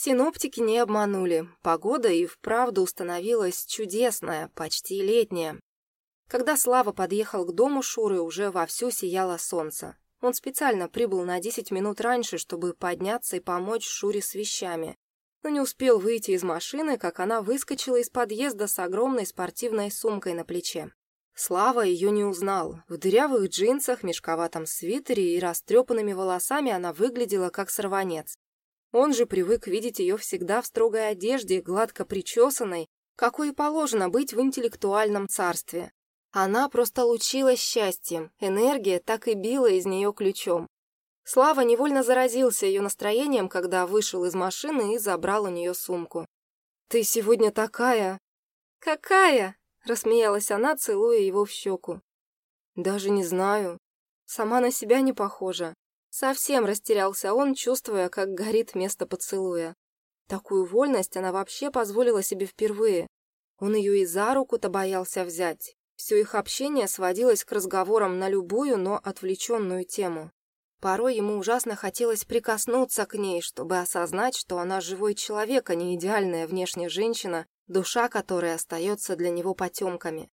Синоптики не обманули. Погода и вправду установилась чудесная, почти летняя. Когда Слава подъехал к дому Шуры, уже вовсю сияло солнце. Он специально прибыл на 10 минут раньше, чтобы подняться и помочь Шуре с вещами. Но не успел выйти из машины, как она выскочила из подъезда с огромной спортивной сумкой на плече. Слава ее не узнал. В дырявых джинсах, мешковатом свитере и растрепанными волосами она выглядела как сорванец. Он же привык видеть ее всегда в строгой одежде, гладко причесанной, какой и положено быть в интеллектуальном царстве. Она просто лучилась счастьем, энергия так и била из нее ключом. Слава невольно заразился ее настроением, когда вышел из машины и забрал у нее сумку. «Ты сегодня такая...» «Какая?» — рассмеялась она, целуя его в щеку. «Даже не знаю. Сама на себя не похожа. Совсем растерялся он, чувствуя, как горит место поцелуя. Такую вольность она вообще позволила себе впервые. Он ее и за руку-то боялся взять. Все их общение сводилось к разговорам на любую, но отвлеченную тему. Порой ему ужасно хотелось прикоснуться к ней, чтобы осознать, что она живой человек, а не идеальная внешняя женщина, душа которой остается для него потемками.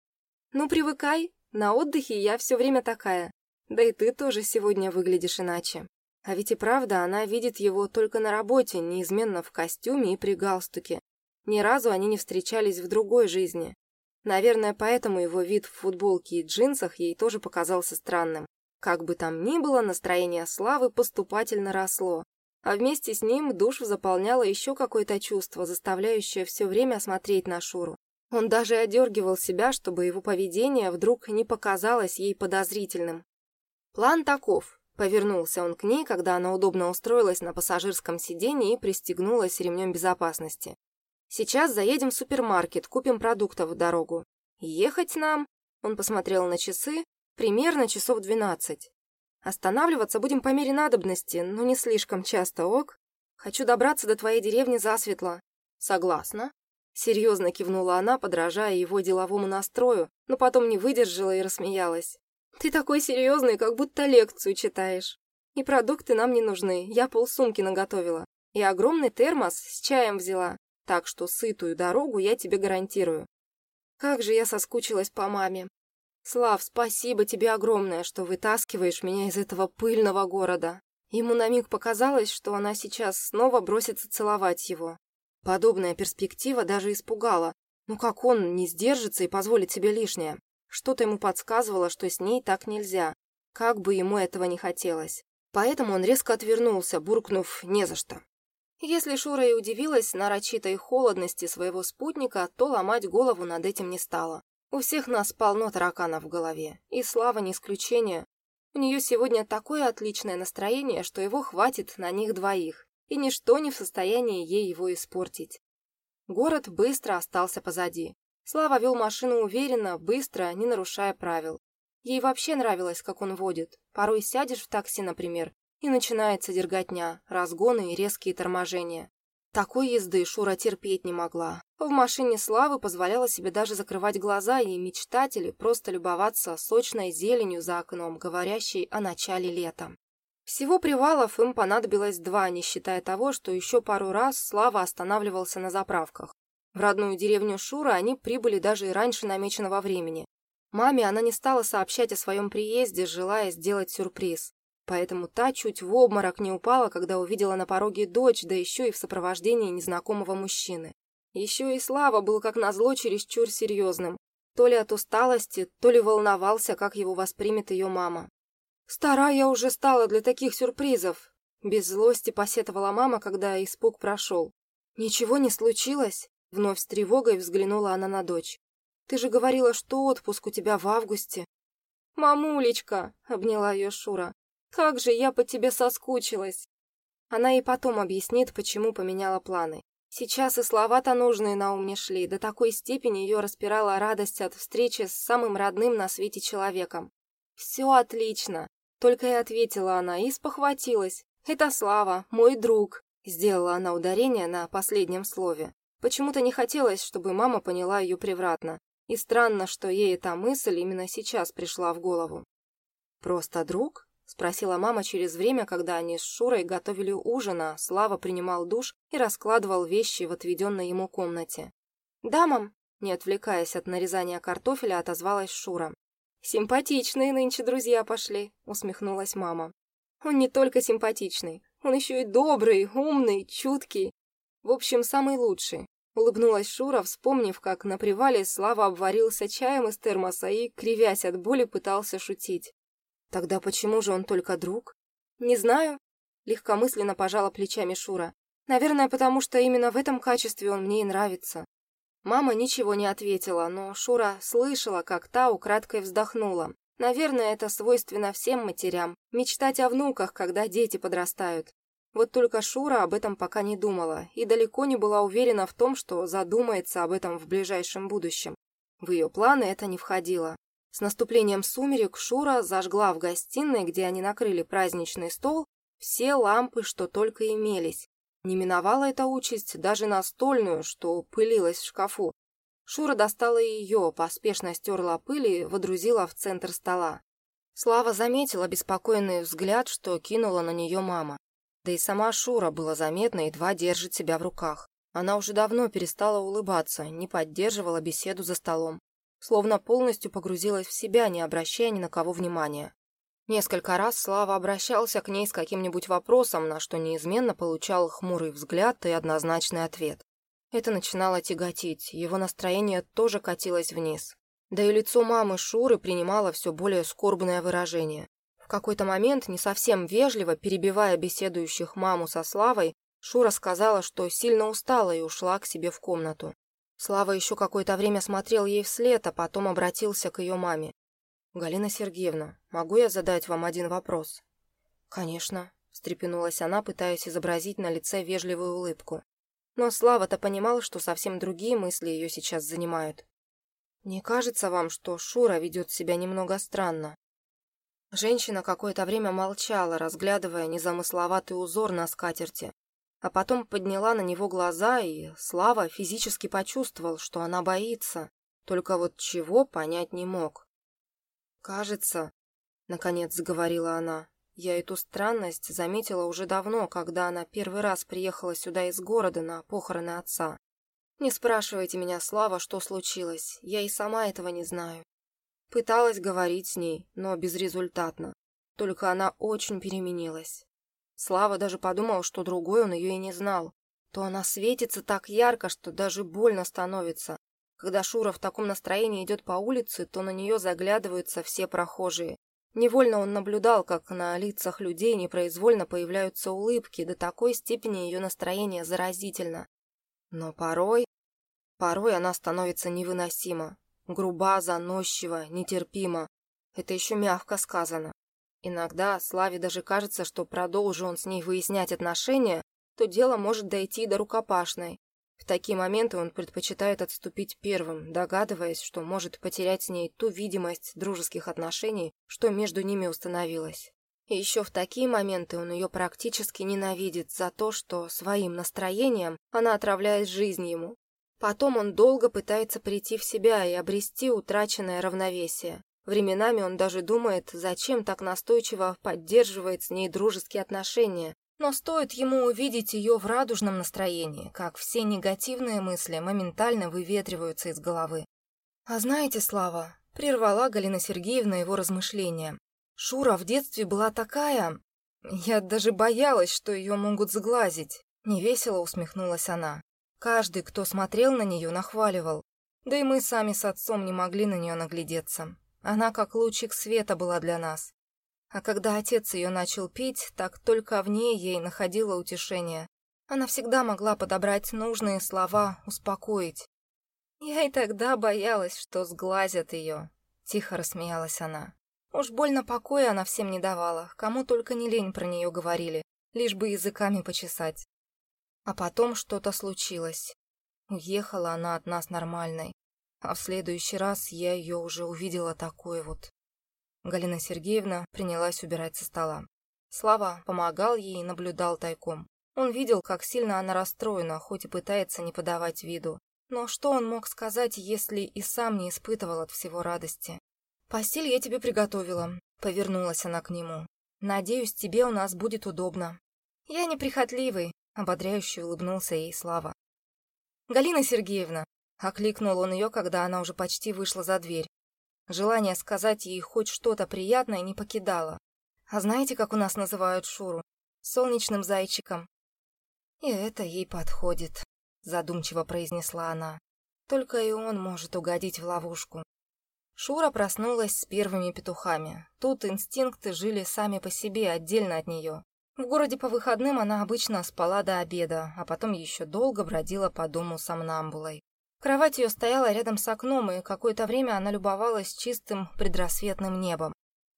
«Ну, привыкай, на отдыхе я все время такая», да и ты тоже сегодня выглядишь иначе. А ведь и правда, она видит его только на работе, неизменно в костюме и при галстуке. Ни разу они не встречались в другой жизни. Наверное, поэтому его вид в футболке и джинсах ей тоже показался странным. Как бы там ни было, настроение Славы поступательно росло. А вместе с ним душ заполняло еще какое-то чувство, заставляющее все время смотреть на Шуру. Он даже одергивал себя, чтобы его поведение вдруг не показалось ей подозрительным. «План таков», — повернулся он к ней, когда она удобно устроилась на пассажирском сиденье и пристегнулась ремнем безопасности. «Сейчас заедем в супермаркет, купим продуктов в дорогу. Ехать нам...» — он посмотрел на часы. «Примерно часов двенадцать. Останавливаться будем по мере надобности, но не слишком часто, ок? Хочу добраться до твоей деревни засветло». «Согласна», Серьезно кивнула она, подражая его деловому настрою, но потом не выдержала и рассмеялась. Ты такой серьезный, как будто лекцию читаешь. И продукты нам не нужны, я полсумки наготовила. И огромный термос с чаем взяла, так что сытую дорогу я тебе гарантирую. Как же я соскучилась по маме. Слав, спасибо тебе огромное, что вытаскиваешь меня из этого пыльного города. Ему на миг показалось, что она сейчас снова бросится целовать его. Подобная перспектива даже испугала. Ну как он не сдержится и позволит себе лишнее? Что-то ему подсказывало, что с ней так нельзя, как бы ему этого не хотелось. Поэтому он резко отвернулся, буркнув «не за что». Если Шура и удивилась нарочитой холодности своего спутника, то ломать голову над этим не стала. У всех нас полно тараканов в голове, и Слава не исключение. У нее сегодня такое отличное настроение, что его хватит на них двоих, и ничто не в состоянии ей его испортить. Город быстро остался позади. Слава вел машину уверенно, быстро, не нарушая правил. Ей вообще нравилось, как он водит. Порой сядешь в такси, например, и начинается дерготня, разгоны и резкие торможения. Такой езды Шура терпеть не могла. В машине Славы позволяла себе даже закрывать глаза и мечтать или просто любоваться сочной зеленью за окном, говорящей о начале лета. Всего привалов им понадобилось два, не считая того, что еще пару раз Слава останавливался на заправках. В родную деревню Шура они прибыли даже и раньше намеченного времени. Маме она не стала сообщать о своем приезде, желая сделать сюрприз. Поэтому та чуть в обморок не упала, когда увидела на пороге дочь, да еще и в сопровождении незнакомого мужчины. Еще и Слава был как назло чересчур серьезным. То ли от усталости, то ли волновался, как его воспримет ее мама. «Стара я уже стала для таких сюрпризов!» Без злости посетовала мама, когда испуг прошел. «Ничего не случилось?» Вновь с тревогой взглянула она на дочь. «Ты же говорила, что отпуск у тебя в августе». «Мамулечка!» — обняла ее Шура. «Как же я по тебе соскучилась!» Она и потом объяснит, почему поменяла планы. Сейчас и слова-то нужные на ум не шли, до такой степени ее распирала радость от встречи с самым родным на свете человеком. «Все отлично!» — только и ответила она и спохватилась. «Это Слава, мой друг!» — сделала она ударение на последнем слове. Почему-то не хотелось, чтобы мама поняла ее превратно, и странно, что ей эта мысль именно сейчас пришла в голову. «Просто друг?» — спросила мама через время, когда они с Шурой готовили ужин, а Слава принимал душ и раскладывал вещи в отведенной ему комнате. «Да, мам», — не отвлекаясь от нарезания картофеля, отозвалась Шура. «Симпатичные нынче друзья пошли», — усмехнулась мама. «Он не только симпатичный, он еще и добрый, умный, чуткий. В общем, самый лучший. Улыбнулась Шура, вспомнив, как на привале Слава обварился чаем из термоса и, кривясь от боли, пытался шутить. Тогда почему же он только друг? Не знаю. Легкомысленно пожала плечами Шура. Наверное, потому что именно в этом качестве он мне и нравится. Мама ничего не ответила, но Шура слышала, как та украдкой вздохнула. Наверное, это свойственно всем матерям – мечтать о внуках, когда дети подрастают. Вот только Шура об этом пока не думала и далеко не была уверена в том, что задумается об этом в ближайшем будущем. В ее планы это не входило. С наступлением сумерек Шура зажгла в гостиной, где они накрыли праздничный стол, все лампы, что только имелись. Не миновала эта участь даже настольную, что пылилась в шкафу. Шура достала ее, поспешно стерла пыль и водрузила в центр стола. Слава заметила беспокойный взгляд, что кинула на нее мама. Да и сама Шура было заметно, едва держит себя в руках. Она уже давно перестала улыбаться, не поддерживала беседу за столом. Словно полностью погрузилась в себя, не обращая ни на кого внимания. Несколько раз Слава обращался к ней с каким-нибудь вопросом, на что неизменно получал хмурый взгляд и однозначный ответ. Это начинало тяготить, его настроение тоже катилось вниз. Да и лицо мамы Шуры принимало все более скорбное выражение. В какой-то момент, не совсем вежливо, перебивая беседующих маму со Славой, Шура сказала, что сильно устала и ушла к себе в комнату. Слава еще какое-то время смотрел ей вслед, а потом обратился к ее маме. «Галина Сергеевна, могу я задать вам один вопрос?» «Конечно», — встрепенулась она, пытаясь изобразить на лице вежливую улыбку. Но Слава-то понимал, что совсем другие мысли ее сейчас занимают. «Не кажется вам, что Шура ведет себя немного странно?» Женщина какое-то время молчала, разглядывая незамысловатый узор на скатерти, а потом подняла на него глаза, и Слава физически почувствовал, что она боится, только вот чего понять не мог. «Кажется», — наконец заговорила она, — «я эту странность заметила уже давно, когда она первый раз приехала сюда из города на похороны отца. Не спрашивайте меня, Слава, что случилось, я и сама этого не знаю. Пыталась говорить с ней, но безрезультатно. Только она очень переменилась. Слава даже подумал, что другой он ее и не знал. То она светится так ярко, что даже больно становится. Когда Шура в таком настроении идет по улице, то на нее заглядываются все прохожие. Невольно он наблюдал, как на лицах людей непроизвольно появляются улыбки, до такой степени ее настроение заразительно. Но порой... Порой она становится невыносима. Груба, заносчива, нетерпима. Это еще мягко сказано. Иногда Славе даже кажется, что продолжи он с ней выяснять отношения, то дело может дойти до рукопашной. В такие моменты он предпочитает отступить первым, догадываясь, что может потерять с ней ту видимость дружеских отношений, что между ними установилась. И еще в такие моменты он ее практически ненавидит за то, что своим настроением она отравляет жизнь ему, Потом он долго пытается прийти в себя и обрести утраченное равновесие. Временами он даже думает, зачем так настойчиво поддерживает с ней дружеские отношения. Но стоит ему увидеть ее в радужном настроении, как все негативные мысли моментально выветриваются из головы. «А знаете, Слава», — прервала Галина Сергеевна его размышления, «Шура в детстве была такая... Я даже боялась, что ее могут сглазить». Невесело усмехнулась она. Каждый, кто смотрел на нее, нахваливал. Да и мы сами с отцом не могли на нее наглядеться. Она как лучик света была для нас. А когда отец ее начал пить, так только в ней ей находило утешение. Она всегда могла подобрать нужные слова, успокоить. Я и тогда боялась, что сглазят ее. Тихо рассмеялась она. Уж больно покоя она всем не давала, кому только не лень про нее говорили, лишь бы языками почесать. А потом что-то случилось. Уехала она от нас нормальной. А в следующий раз я ее уже увидела такой вот. Галина Сергеевна принялась убирать со стола. Слава помогал ей и наблюдал тайком. Он видел, как сильно она расстроена, хоть и пытается не подавать виду. Но что он мог сказать, если и сам не испытывал от всего радости? «Постель я тебе приготовила», — повернулась она к нему. Надеюсь, тебе у нас будет удобно». «Я неприхотливый», — ободряюще улыбнулся ей Слава. «Галина Сергеевна», — окликнул он ее, когда она уже почти вышла за дверь. Желание сказать ей хоть что-то приятное не покидало. «А знаете, как у нас называют Шуру? Солнечным зайчиком». «И это ей подходит», — задумчиво произнесла она. «Только и он может угодить в ловушку». Шура проснулась с первыми петухами. Тут инстинкты жили сами по себе, отдельно от нее. В городе по выходным она обычно спала до обеда, а потом еще долго бродила по дому сомнамбулой. Кровать ее стояла рядом с окном, и какое-то время она любовалась чистым предрассветным небом.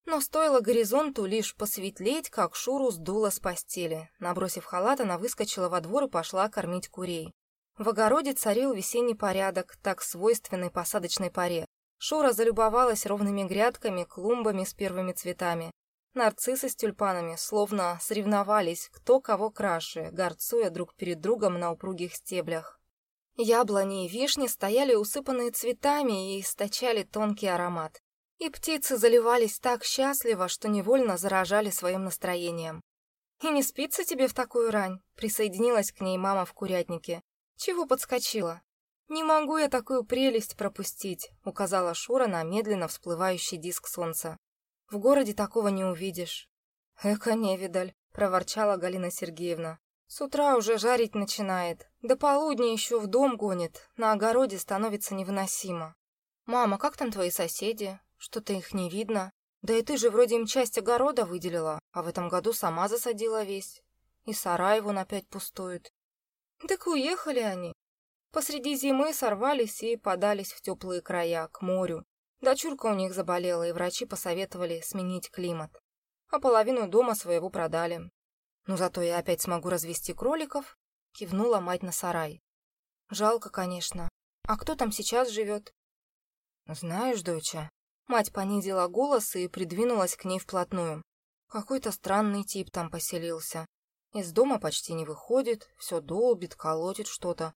Но стоило горизонту лишь посветлеть, как Шуру сдуло с постели. Набросив халат, она выскочила во двор и пошла кормить курей. В огороде царил весенний порядок, так свойственный посадочной паре. Шура залюбовалась ровными грядками, клумбами с первыми цветами. Нарциссы с тюльпанами словно соревновались, кто кого краше, горцуя друг перед другом на упругих стеблях. Яблони и вишни стояли усыпанные цветами и источали тонкий аромат. И птицы заливались так счастливо, что невольно заражали своим настроением. «И не спится тебе в такую рань?» — присоединилась к ней мама в курятнике. «Чего подскочила?» «Не могу я такую прелесть пропустить», — указала Шура на медленно всплывающий диск солнца. В городе такого не увидишь. Эка невидаль, проворчала Галина Сергеевна. С утра уже жарить начинает. До полудня еще в дом гонит. На огороде становится невыносимо. Мама, как там твои соседи? Что-то их не видно. Да и ты же вроде им часть огорода выделила, а в этом году сама засадила весь. И сарай вон опять пустует. Так уехали они. Посреди зимы сорвались и подались в теплые края, к морю. Дочурка у них заболела, и врачи посоветовали сменить климат. А половину дома своего продали. Ну зато я опять смогу развести кроликов, кивнула мать на сарай. Жалко, конечно. А кто там сейчас живет? Знаешь, доча. Мать понизила голос и придвинулась к ней вплотную. Какой-то странный тип там поселился. Из дома почти не выходит, все долбит, колотит что-то.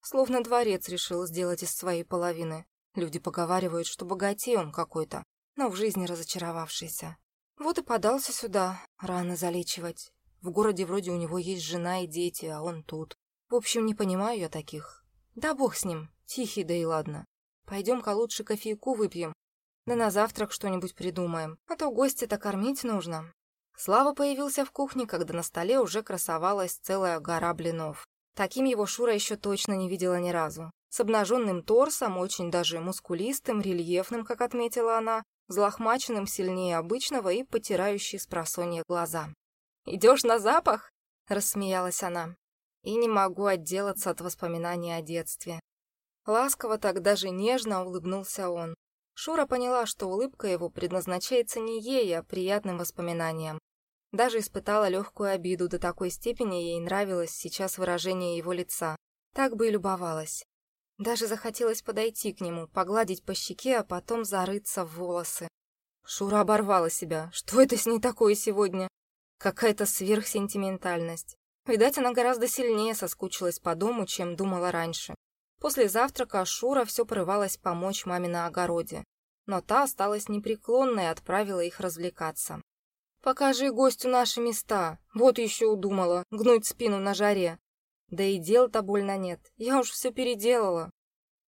Словно дворец решил сделать из своей половины. Люди поговаривают, что богатей он какой-то, но в жизни разочаровавшийся. Вот и подался сюда, раны залечивать. В городе вроде у него есть жена и дети, а он тут. В общем, не понимаю я таких. Да бог с ним, тихий, да и ладно. Пойдем-ка лучше кофейку выпьем. Да на завтрак что-нибудь придумаем, а то гостя-то кормить нужно. Слава появился в кухне, когда на столе уже красовалась целая гора блинов. Таким его Шура еще точно не видела ни разу с обнаженным торсом, очень даже мускулистым, рельефным, как отметила она, взлохмаченным сильнее обычного и потирающий с просонья глаза. «Идешь на запах?» — рассмеялась она. И не могу отделаться от воспоминаний о детстве. Ласково так даже нежно улыбнулся он. Шура поняла, что улыбка его предназначается не ей, а приятным воспоминаниям. Даже испытала легкую обиду, до такой степени ей нравилось сейчас выражение его лица. Так бы и любовалась. Даже захотелось подойти к нему, погладить по щеке, а потом зарыться в волосы. Шура оборвала себя. Что это с ней такое сегодня? Какая-то сверхсентиментальность. Видать, она гораздо сильнее соскучилась по дому, чем думала раньше. После завтрака Шура все порывалась помочь маме на огороде. Но та осталась непреклонной и отправила их развлекаться. «Покажи гостю наши места. Вот еще удумала, гнуть спину на жаре. Да и дел-то больно нет, я уж все переделала.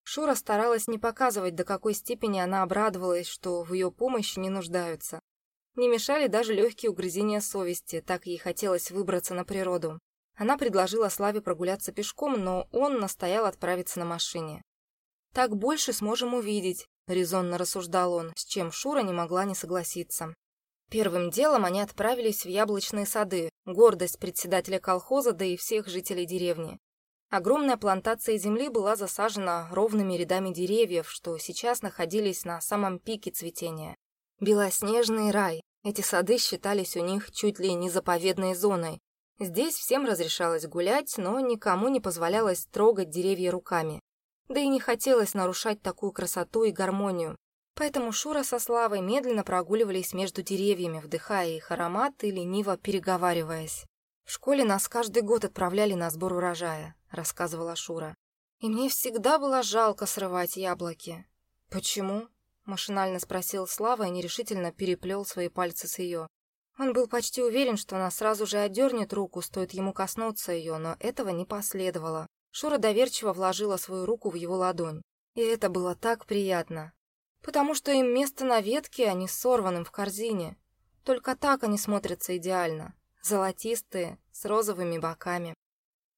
Шура старалась не показывать, до какой степени она обрадовалась, что в ее помощи не нуждаются. Не мешали даже легкие угрызения совести, так ей хотелось выбраться на природу. Она предложила Славе прогуляться пешком, но он настоял отправиться на машине. «Так больше сможем увидеть», — резонно рассуждал он, с чем Шура не могла не согласиться. Первым делом они отправились в яблочные сады, гордость председателя колхоза, да и всех жителей деревни. Огромная плантация земли была засажена ровными рядами деревьев, что сейчас находились на самом пике цветения. Белоснежный рай. Эти сады считались у них чуть ли не заповедной зоной. Здесь всем разрешалось гулять, но никому не позволялось трогать деревья руками. Да и не хотелось нарушать такую красоту и гармонию. Поэтому Шура со Славой медленно прогуливались между деревьями, вдыхая их аромат и лениво переговариваясь. «В школе нас каждый год отправляли на сбор урожая», — рассказывала Шура. «И мне всегда было жалко срывать яблоки». «Почему?» — машинально спросил Слава и нерешительно переплел свои пальцы с ее. Он был почти уверен, что она сразу же отдернет руку, стоит ему коснуться ее, но этого не последовало. Шура доверчиво вложила свою руку в его ладонь. И это было так приятно. Потому что им место на ветке, а не сорванным в корзине. Только так они смотрятся идеально. Золотистые, с розовыми боками.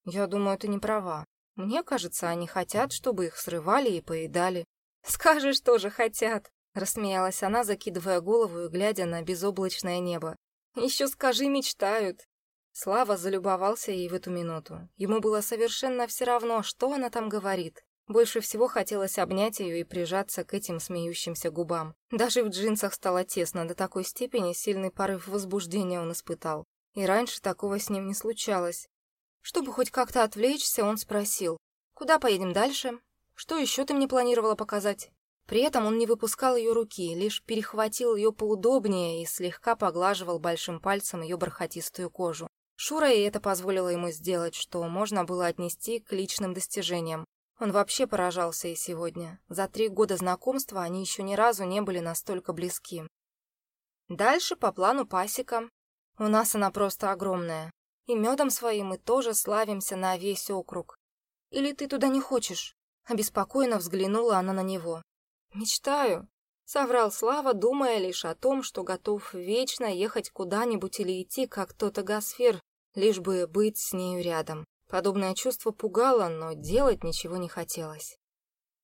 Я думаю, ты не права. Мне кажется, они хотят, чтобы их срывали и поедали. Скажешь, тоже хотят. Рассмеялась она, закидывая голову и глядя на безоблачное небо. Еще скажи, мечтают. Слава залюбовался ей в эту минуту. Ему было совершенно все равно, что она там говорит. Больше всего хотелось обнять ее и прижаться к этим смеющимся губам. Даже в джинсах стало тесно, до такой степени сильный порыв возбуждения он испытал. И раньше такого с ним не случалось. Чтобы хоть как-то отвлечься, он спросил, «Куда поедем дальше? Что еще ты мне планировала показать?» При этом он не выпускал ее руки, лишь перехватил ее поудобнее и слегка поглаживал большим пальцем ее бархатистую кожу. Шура и это позволило ему сделать, что можно было отнести к личным достижениям. Он вообще поражался и сегодня. За три года знакомства они еще ни разу не были настолько близки. Дальше по плану пасека. У нас она просто огромная. И медом своим мы тоже славимся на весь округ. Или ты туда не хочешь?» Обеспокоенно взглянула она на него. «Мечтаю», — соврал Слава, думая лишь о том, что готов вечно ехать куда-нибудь или идти, как тот агосфер, лишь бы быть с нею рядом. Подобное чувство пугало, но делать ничего не хотелось.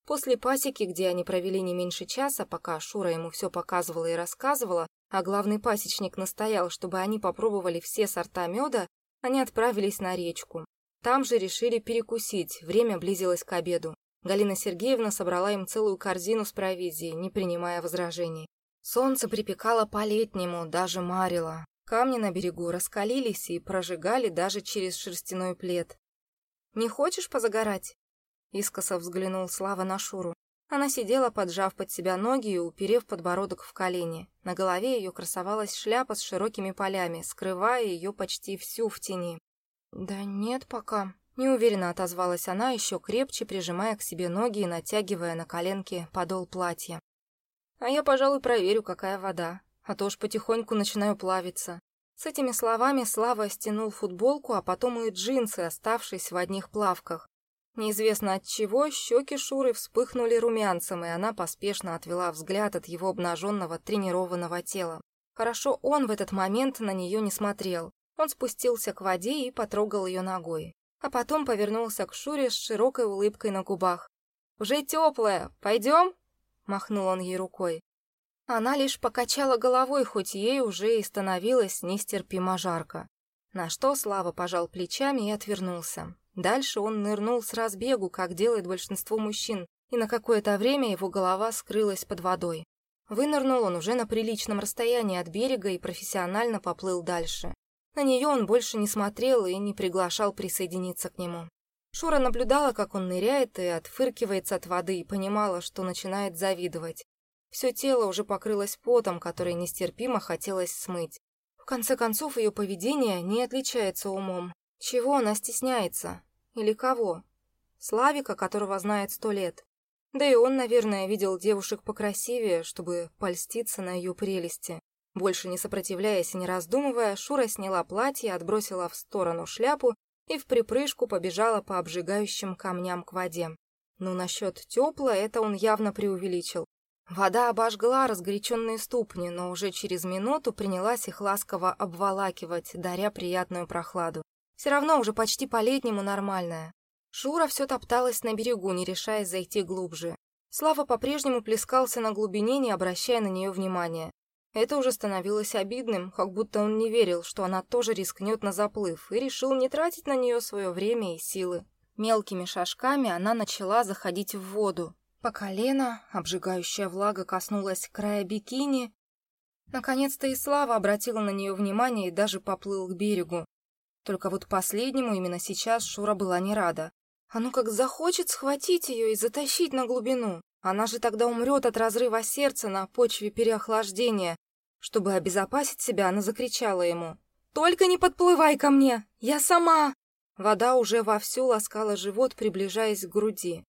После пасеки, где они провели не меньше часа, пока Шура ему все показывала и рассказывала, а главный пасечник настоял, чтобы они попробовали все сорта меда, они отправились на речку. Там же решили перекусить, время близилось к обеду. Галина Сергеевна собрала им целую корзину с провизией, не принимая возражений. Солнце припекало по-летнему, даже марило. Камни на берегу раскалились и прожигали даже через шерстяной плед. «Не хочешь позагорать?» Искоса взглянул Слава на Шуру. Она сидела, поджав под себя ноги и уперев подбородок в колени. На голове ее красовалась шляпа с широкими полями, скрывая ее почти всю в тени. «Да нет пока», Неуверенно отозвалась она, еще крепче прижимая к себе ноги и натягивая на коленки подол платья. «А я, пожалуй, проверю, какая вода, а то уж потихоньку начинаю плавиться». С этими словами Слава стянул футболку, а потом и джинсы, оставшись в одних плавках. Неизвестно от чего щеки Шуры вспыхнули румянцем, и она поспешно отвела взгляд от его обнаженного тренированного тела. Хорошо он в этот момент на нее не смотрел. Он спустился к воде и потрогал ее ногой а потом повернулся к Шуре с широкой улыбкой на губах. «Уже теплая, пойдем?» — махнул он ей рукой. Она лишь покачала головой, хоть ей уже и становилось нестерпимо жарко. На что Слава пожал плечами и отвернулся. Дальше он нырнул с разбегу, как делает большинство мужчин, и на какое-то время его голова скрылась под водой. Вынырнул он уже на приличном расстоянии от берега и профессионально поплыл дальше. На нее он больше не смотрел и не приглашал присоединиться к нему. Шура наблюдала, как он ныряет и отфыркивается от воды, и понимала, что начинает завидовать. Все тело уже покрылось потом, который нестерпимо хотелось смыть. В конце концов, ее поведение не отличается умом. Чего она стесняется? Или кого? Славика, которого знает сто лет. Да и он, наверное, видел девушек покрасивее, чтобы польститься на ее прелести. Больше не сопротивляясь и не раздумывая, Шура сняла платье, отбросила в сторону шляпу и в припрыжку побежала по обжигающим камням к воде. Но насчет тепла это он явно преувеличил. Вода обожгла разгоряченные ступни, но уже через минуту принялась их ласково обволакивать, даря приятную прохладу. Все равно уже почти по-летнему нормальная. Шура все топталась на берегу, не решаясь зайти глубже. Слава по-прежнему плескался на глубине, не обращая на нее внимания. Это уже становилось обидным, как будто он не верил, что она тоже рискнет на заплыв, и решил не тратить на нее свое время и силы. Мелкими шажками она начала заходить в воду. По колено, обжигающая влага коснулась края бикини. Наконец-то и Слава обратила на нее внимание и даже поплыл к берегу. Только вот последнему именно сейчас Шура была не рада. А ну как захочет схватить ее и затащить на глубину. Она же тогда умрет от разрыва сердца на почве переохлаждения, чтобы обезопасить себя, она закричала ему. «Только не подплывай ко мне! Я сама!» Вода уже вовсю ласкала живот, приближаясь к груди.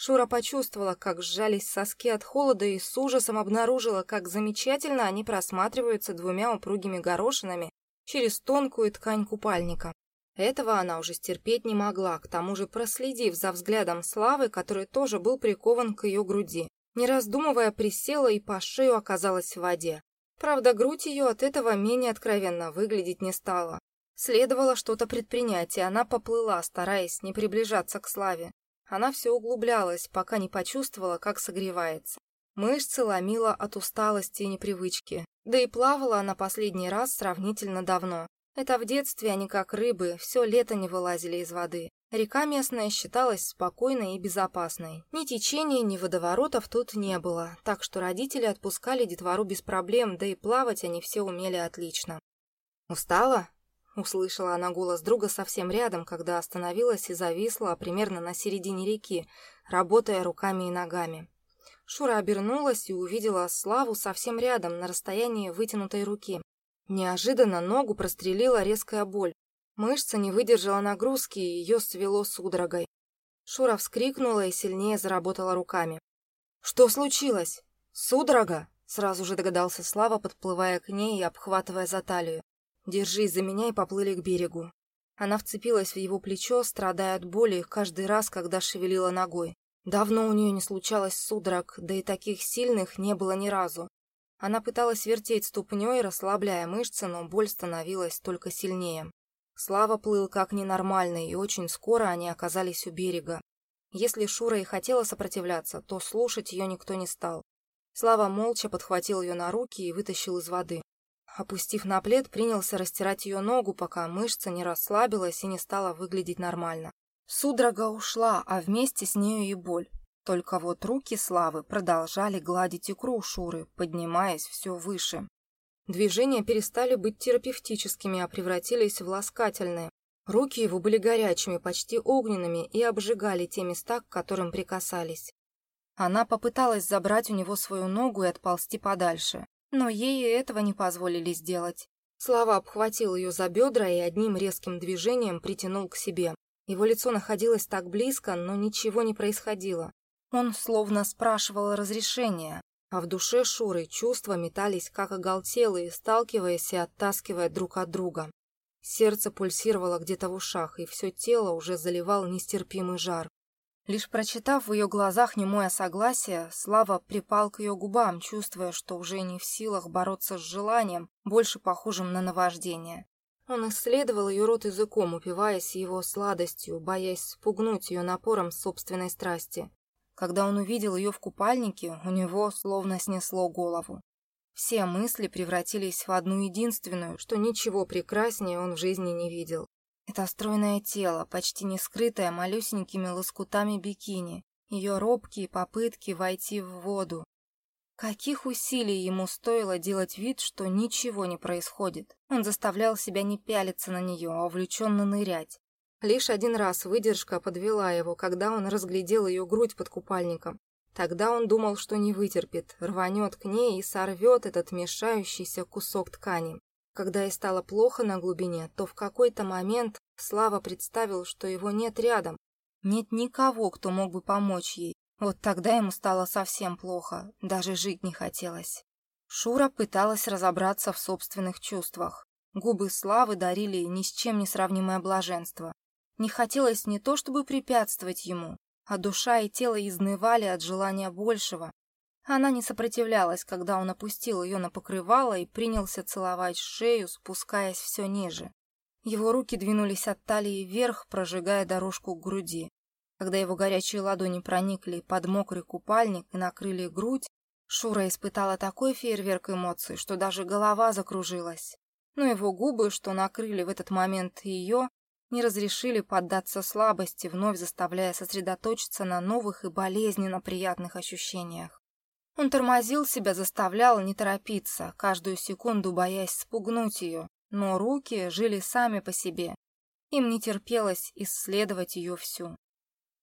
Шура почувствовала, как сжались соски от холода и с ужасом обнаружила, как замечательно они просматриваются двумя упругими горошинами через тонкую ткань купальника. Этого она уже стерпеть не могла, к тому же проследив за взглядом Славы, который тоже был прикован к ее груди. Не раздумывая, присела и по шею оказалась в воде. Правда, грудь ее от этого менее откровенно выглядеть не стала. Следовало что-то предпринять, и она поплыла, стараясь не приближаться к Славе. Она все углублялась, пока не почувствовала, как согревается. Мышцы ломила от усталости и непривычки. Да и плавала она последний раз сравнительно давно. Это в детстве они, как рыбы, все лето не вылазили из воды. Река местная считалась спокойной и безопасной. Ни течения, ни водоворотов тут не было, так что родители отпускали детвору без проблем, да и плавать они все умели отлично. «Устала?» Услышала она голос друга совсем рядом, когда остановилась и зависла примерно на середине реки, работая руками и ногами. Шура обернулась и увидела Славу совсем рядом, на расстоянии вытянутой руки. Неожиданно ногу прострелила резкая боль. Мышца не выдержала нагрузки, и ее свело судорогой. Шура вскрикнула и сильнее заработала руками. «Что случилось? Судорога?» Сразу же догадался Слава, подплывая к ней и обхватывая за талию. «Держись за меня» и поплыли к берегу. Она вцепилась в его плечо, страдая от боли каждый раз, когда шевелила ногой. Давно у нее не случалось судорог, да и таких сильных не было ни разу. Она пыталась вертеть ступней, расслабляя мышцы, но боль становилась только сильнее. Слава плыл как ненормальный, и очень скоро они оказались у берега. Если Шура и хотела сопротивляться, то слушать ее никто не стал. Слава молча подхватил ее на руки и вытащил из воды. Опустив на плед, принялся растирать ее ногу, пока мышца не расслабилась и не стала выглядеть нормально. Судорога ушла, а вместе с нею и боль. Только вот руки Славы продолжали гладить икру Шуры, поднимаясь все выше. Движения перестали быть терапевтическими, а превратились в ласкательные. Руки его были горячими, почти огненными, и обжигали те места, к которым прикасались. Она попыталась забрать у него свою ногу и отползти подальше. Но ей этого не позволили сделать. Слава обхватил ее за бедра и одним резким движением притянул к себе. Его лицо находилось так близко, но ничего не происходило. Он словно спрашивал разрешения, а в душе Шуры чувства метались как оголтелые, сталкиваясь и оттаскивая друг от друга. Сердце пульсировало где-то в ушах, и все тело уже заливал нестерпимый жар. Лишь прочитав в ее глазах немое согласие, Слава припал к ее губам, чувствуя, что уже не в силах бороться с желанием, больше похожим на наваждение. Он исследовал ее рот языком, упиваясь его сладостью, боясь спугнуть ее напором собственной страсти. Когда он увидел ее в купальнике, у него словно снесло голову. Все мысли превратились в одну единственную, что ничего прекраснее он в жизни не видел. Это стройное тело, почти не скрытое малюсенькими лоскутами бикини, ее робкие попытки войти в воду. Каких усилий ему стоило делать вид, что ничего не происходит. Он заставлял себя не пялиться на нее, а увлеченно нырять. Лишь один раз выдержка подвела его, когда он разглядел ее грудь под купальником. Тогда он думал, что не вытерпит, рванет к ней и сорвет этот мешающийся кусок ткани. Когда ей стало плохо на глубине, то в какой-то момент Слава представил, что его нет рядом. Нет никого, кто мог бы помочь ей. Вот тогда ему стало совсем плохо, даже жить не хотелось. Шура пыталась разобраться в собственных чувствах. Губы Славы дарили ни с чем не сравнимое блаженство. Не хотелось не то чтобы препятствовать ему, а душа и тело изнывали от желания большего, она не сопротивлялась, когда он опустил ее на покрывало и принялся целовать шею, спускаясь все ниже. Его руки двинулись от талии вверх, прожигая дорожку к груди. Когда его горячие ладони проникли под мокрый купальник и накрыли грудь, Шура испытала такой фейерверк эмоций, что даже голова закружилась. Но его губы, что накрыли в этот момент ее, не разрешили поддаться слабости, вновь заставляя сосредоточиться на новых и болезненно приятных ощущениях. Он тормозил себя, заставлял не торопиться, каждую секунду боясь спугнуть ее, но руки жили сами по себе. Им не терпелось исследовать ее всю.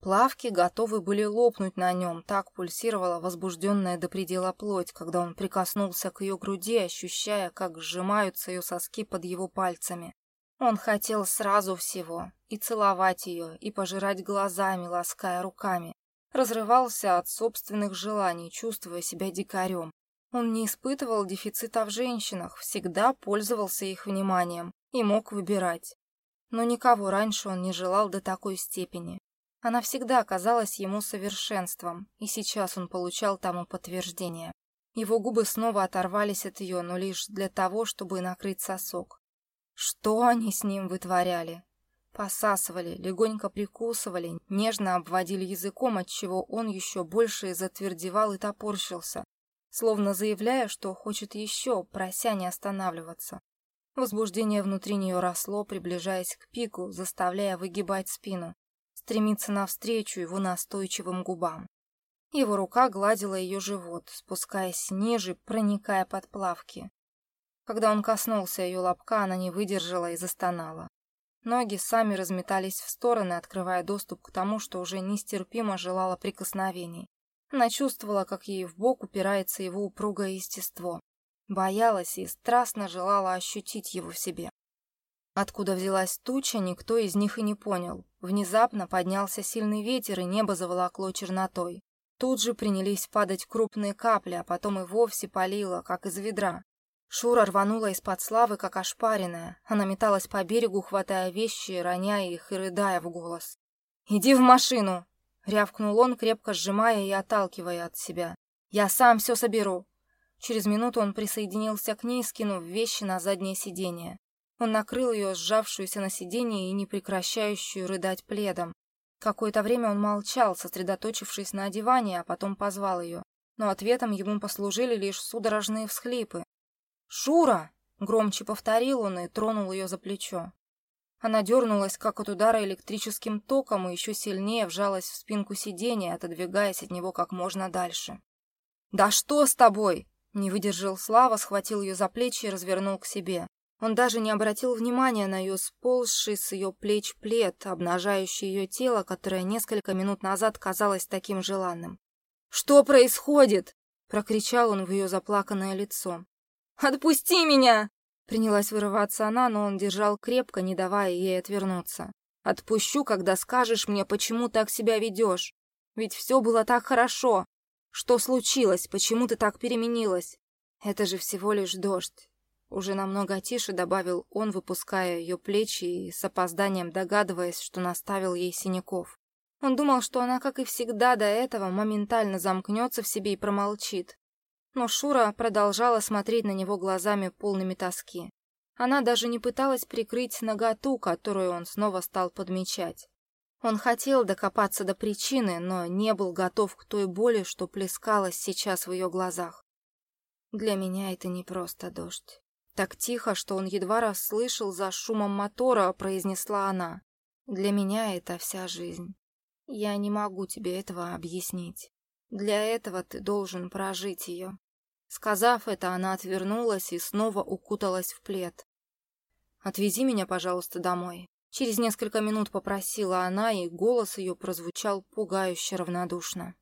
Плавки готовы были лопнуть на нем, так пульсировала возбужденная до предела плоть, когда он прикоснулся к ее груди, ощущая, как сжимаются ее соски под его пальцами. Он хотел сразу всего, и целовать ее, и пожирать глазами, лаская руками. Разрывался от собственных желаний, чувствуя себя дикарем. Он не испытывал дефицита в женщинах, всегда пользовался их вниманием и мог выбирать. Но никого раньше он не желал до такой степени. Она всегда казалась ему совершенством, и сейчас он получал тому подтверждение. Его губы снова оторвались от ее, но лишь для того, чтобы накрыть сосок. Что они с ним вытворяли? Посасывали, легонько прикусывали, нежно обводили языком, отчего он еще больше затвердевал и топорщился, словно заявляя, что хочет еще, прося не останавливаться. Возбуждение внутри нее росло, приближаясь к пику, заставляя выгибать спину стремиться навстречу его настойчивым губам. Его рука гладила ее живот, спускаясь ниже, проникая под плавки. Когда он коснулся ее лобка, она не выдержала и застонала. Ноги сами разметались в стороны, открывая доступ к тому, что уже нестерпимо желала прикосновений. Она чувствовала, как ей в бок упирается его упругое естество. Боялась и страстно желала ощутить его в себе. Откуда взялась туча, никто из них и не понял. Внезапно поднялся сильный ветер, и небо заволокло чернотой. Тут же принялись падать крупные капли, а потом и вовсе полило, как из ведра. Шура рванула из-под славы, как ошпаренная. Она металась по берегу, хватая вещи, роняя их и рыдая в голос. «Иди в машину!» — рявкнул он, крепко сжимая и отталкивая от себя. «Я сам все соберу!» Через минуту он присоединился к ней, скинув вещи на заднее сиденье. Он накрыл ее, сжавшуюся на сиденье и не прекращающую рыдать пледом. Какое-то время он молчал, сосредоточившись на одевании, а потом позвал ее. Но ответом ему послужили лишь судорожные всхлипы. «Шура!» — громче повторил он и тронул ее за плечо. Она дернулась, как от удара электрическим током, и еще сильнее вжалась в спинку сиденья, отодвигаясь от него как можно дальше. «Да что с тобой?» — не выдержал Слава, схватил ее за плечи и развернул к себе. Он даже не обратил внимания на ее сползший с ее плеч плед, обнажающий ее тело, которое несколько минут назад казалось таким желанным. «Что происходит?» — прокричал он в ее заплаканное лицо. «Отпусти меня!» — принялась вырываться она, но он держал крепко, не давая ей отвернуться. «Отпущу, когда скажешь мне, почему так себя ведешь. Ведь все было так хорошо. Что случилось? Почему ты так переменилась? Это же всего лишь дождь. Уже намного тише добавил он, выпуская ее плечи и с опозданием догадываясь, что наставил ей синяков. Он думал, что она, как и всегда до этого, моментально замкнется в себе и промолчит. Но Шура продолжала смотреть на него глазами полными тоски. Она даже не пыталась прикрыть наготу, которую он снова стал подмечать. Он хотел докопаться до причины, но не был готов к той боли, что плескалась сейчас в ее глазах. Для меня это не просто дождь. Так тихо, что он едва расслышал за шумом мотора, произнесла она. «Для меня это вся жизнь. Я не могу тебе этого объяснить. Для этого ты должен прожить ее». Сказав это, она отвернулась и снова укуталась в плед. «Отвези меня, пожалуйста, домой». Через несколько минут попросила она, и голос ее прозвучал пугающе равнодушно.